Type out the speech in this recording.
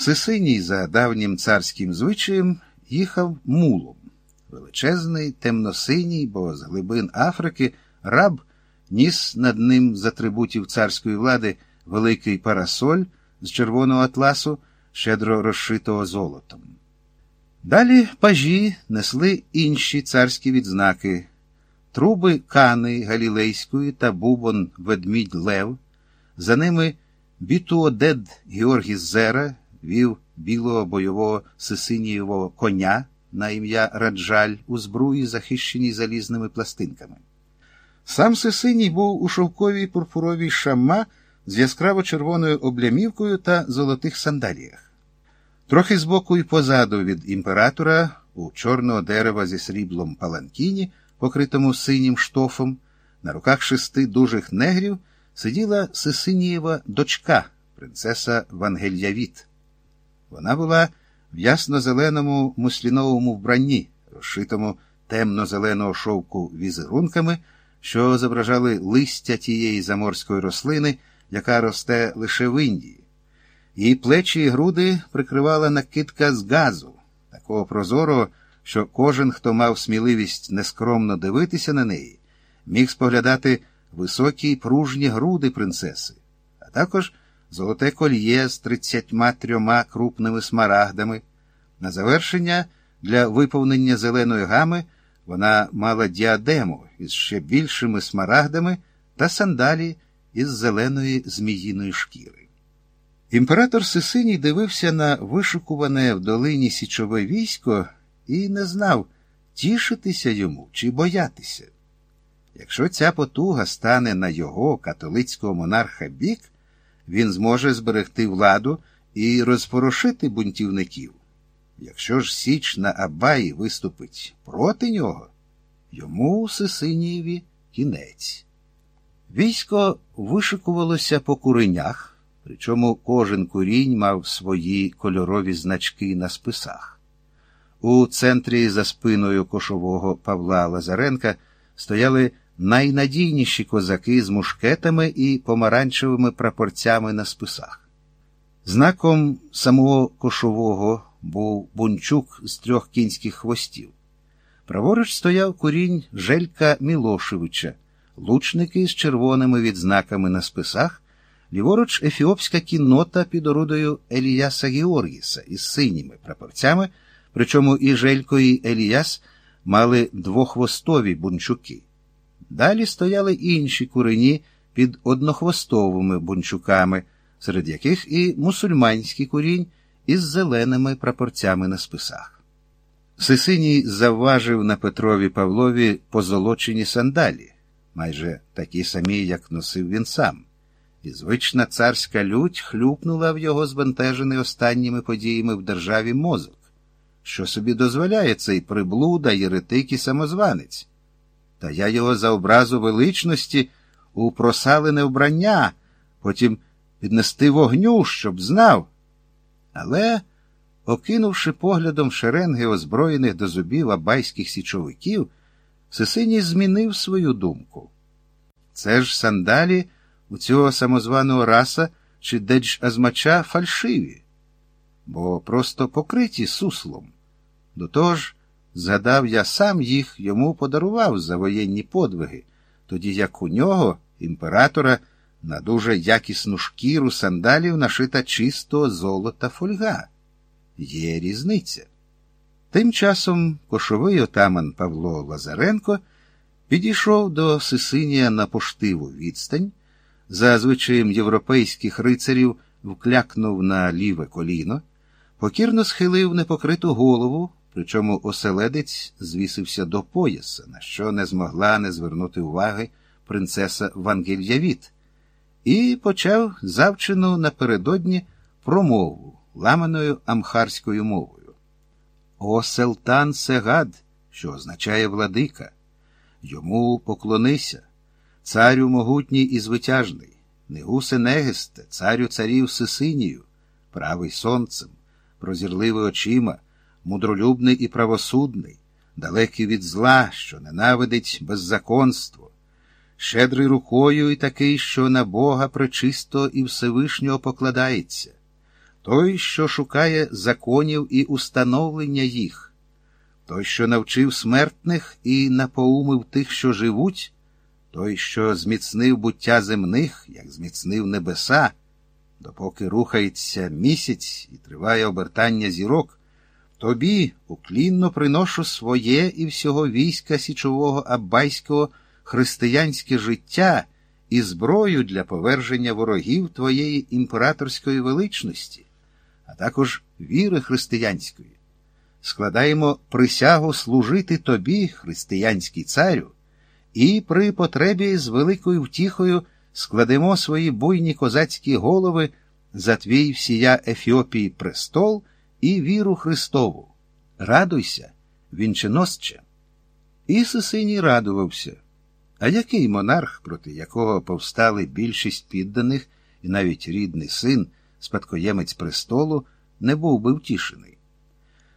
Сисиній, за давнім царським звичаєм, їхав мулом. Величезний, темносиній, бо з глибин Африки раб ніс над ним з атрибутів царської влади великий парасоль з червоного атласу, щедро розшитого золотом. Далі пажі несли інші царські відзнаки труби Кани Галілейської та Бубон Ведмідь Лев. За ними Бітуодед Георгій Зера вів білого бойового сисинієвого коня на ім'я Раджаль у збруї, захищеній залізними пластинками. Сам Сисиній був у шовковій пурпуровій шамма з яскраво червоною облямівкою та золотих сандаліях. Трохи збоку і позаду від імператора у чорного дерева зі сріблом паланкіні, покритому синім штофом, на руках шести дужих негрів сиділа Сисинієва дочка, принцеса Вангельявіт. Вона була в ясно-зеленому мусліновому вбранні, розшитому темно-зеленого шовку візерунками, що зображали листя тієї заморської рослини, яка росте лише в Індії. Її плечі і груди прикривала накидка з газу, такого прозорого, що кожен, хто мав сміливість нескромно дивитися на неї, міг споглядати високі пружні груди принцеси, а також золоте кольє з тридцятьма трьома крупними смарагдами. На завершення для виповнення зеленої гами вона мала діадему із ще більшими смарагдами та сандалі із зеленої зміїної шкіри. Імператор Сисиній дивився на вишукуване в долині січове військо і не знав, тішитися йому чи боятися. Якщо ця потуга стане на його католицького монарха бік, він зможе зберегти владу і розпорошити бунтівників. Якщо ж Січ на Абаї виступить проти нього, йому Сисинієві кінець. Військо вишикувалося по куренях, причому кожен курінь мав свої кольорові значки на списах. У центрі за спиною кошового Павла Лазаренка стояли найнадійніші козаки з мушкетами і помаранчевими прапорцями на списах. Знаком самого кошового був бунчук з трьох кінських хвостів. Праворуч стояв курінь Желька Мілошевича, лучники з червоними відзнаками на списах, ліворуч ефіопська кіннота під орудою Еліяса Георгіса із синіми прапорцями, причому і Желько, і Еліяс мали двохвостові бунчуки. Далі стояли інші курені під однохвостовими бунчуками, серед яких і мусульманський курінь із зеленими прапорцями на списах. Сисиній завважив на Петрові Павлові позолочені сандалі, майже такі самі, як носив він сам, і звична царська лють хлюпнула в його збентежений останніми подіями в державі мозок, що собі дозволяє цей приблуда, єретик і самозванець. Та я його за образу величності у просалене вбрання, потім піднести вогню, щоб знав. Але, окинувши поглядом шеренги озброєних до зубів абайських січовиків, Сесиній змінив свою думку. Це ж сандалі у цього самозваного раса чи дедж азмача фальшиві, бо просто покриті суслом. До того ж, згадав, я сам їх йому подарував за воєнні подвиги, тоді як у нього, імператора, на дуже якісну шкіру сандалів нашита чистого золота фольга. Є різниця. Тим часом кошовий отаман Павло Лазаренко підійшов до Сисинія на поштиву відстань, за звичаєм європейських рицарів вклякнув на ліве коліно, покірно схилив непокриту голову, причому оселедець звісився до пояса, на що не змогла не звернути уваги принцеса Вангельявіт і почав завчену напередодні промову ламаною амхарською мовою. О селтан Сегад, що означає владика, йому поклонися, царю могутній і звитяжний, Негусе Негесте, царю царів Сисинію, правий сонцем, прозірливий очима, мудролюбний і правосудний, далекий від зла, що ненавидить беззаконство щедрий рукою і такий, що на Бога пречисто і Всевишнього покладається, той, що шукає законів і установлення їх, той, що навчив смертних і напоумив тих, що живуть, той, що зміцнив буття земних, як зміцнив небеса, допоки рухається місяць і триває обертання зірок, тобі уклінно приношу своє і всього війська січового аббайського християнське життя і зброю для поверження ворогів твоєї імператорської величності, а також віри християнської. Складаємо присягу служити тобі, християнський царю, і при потребі з великою втіхою складемо свої буйні козацькі голови за твій всія Ефіопії престол і віру Христову. Радуйся, вінченосче. І Сисиній радувався. А який монарх, проти якого повстали більшість підданих і навіть рідний син, спадкоємець престолу, не був би втішений?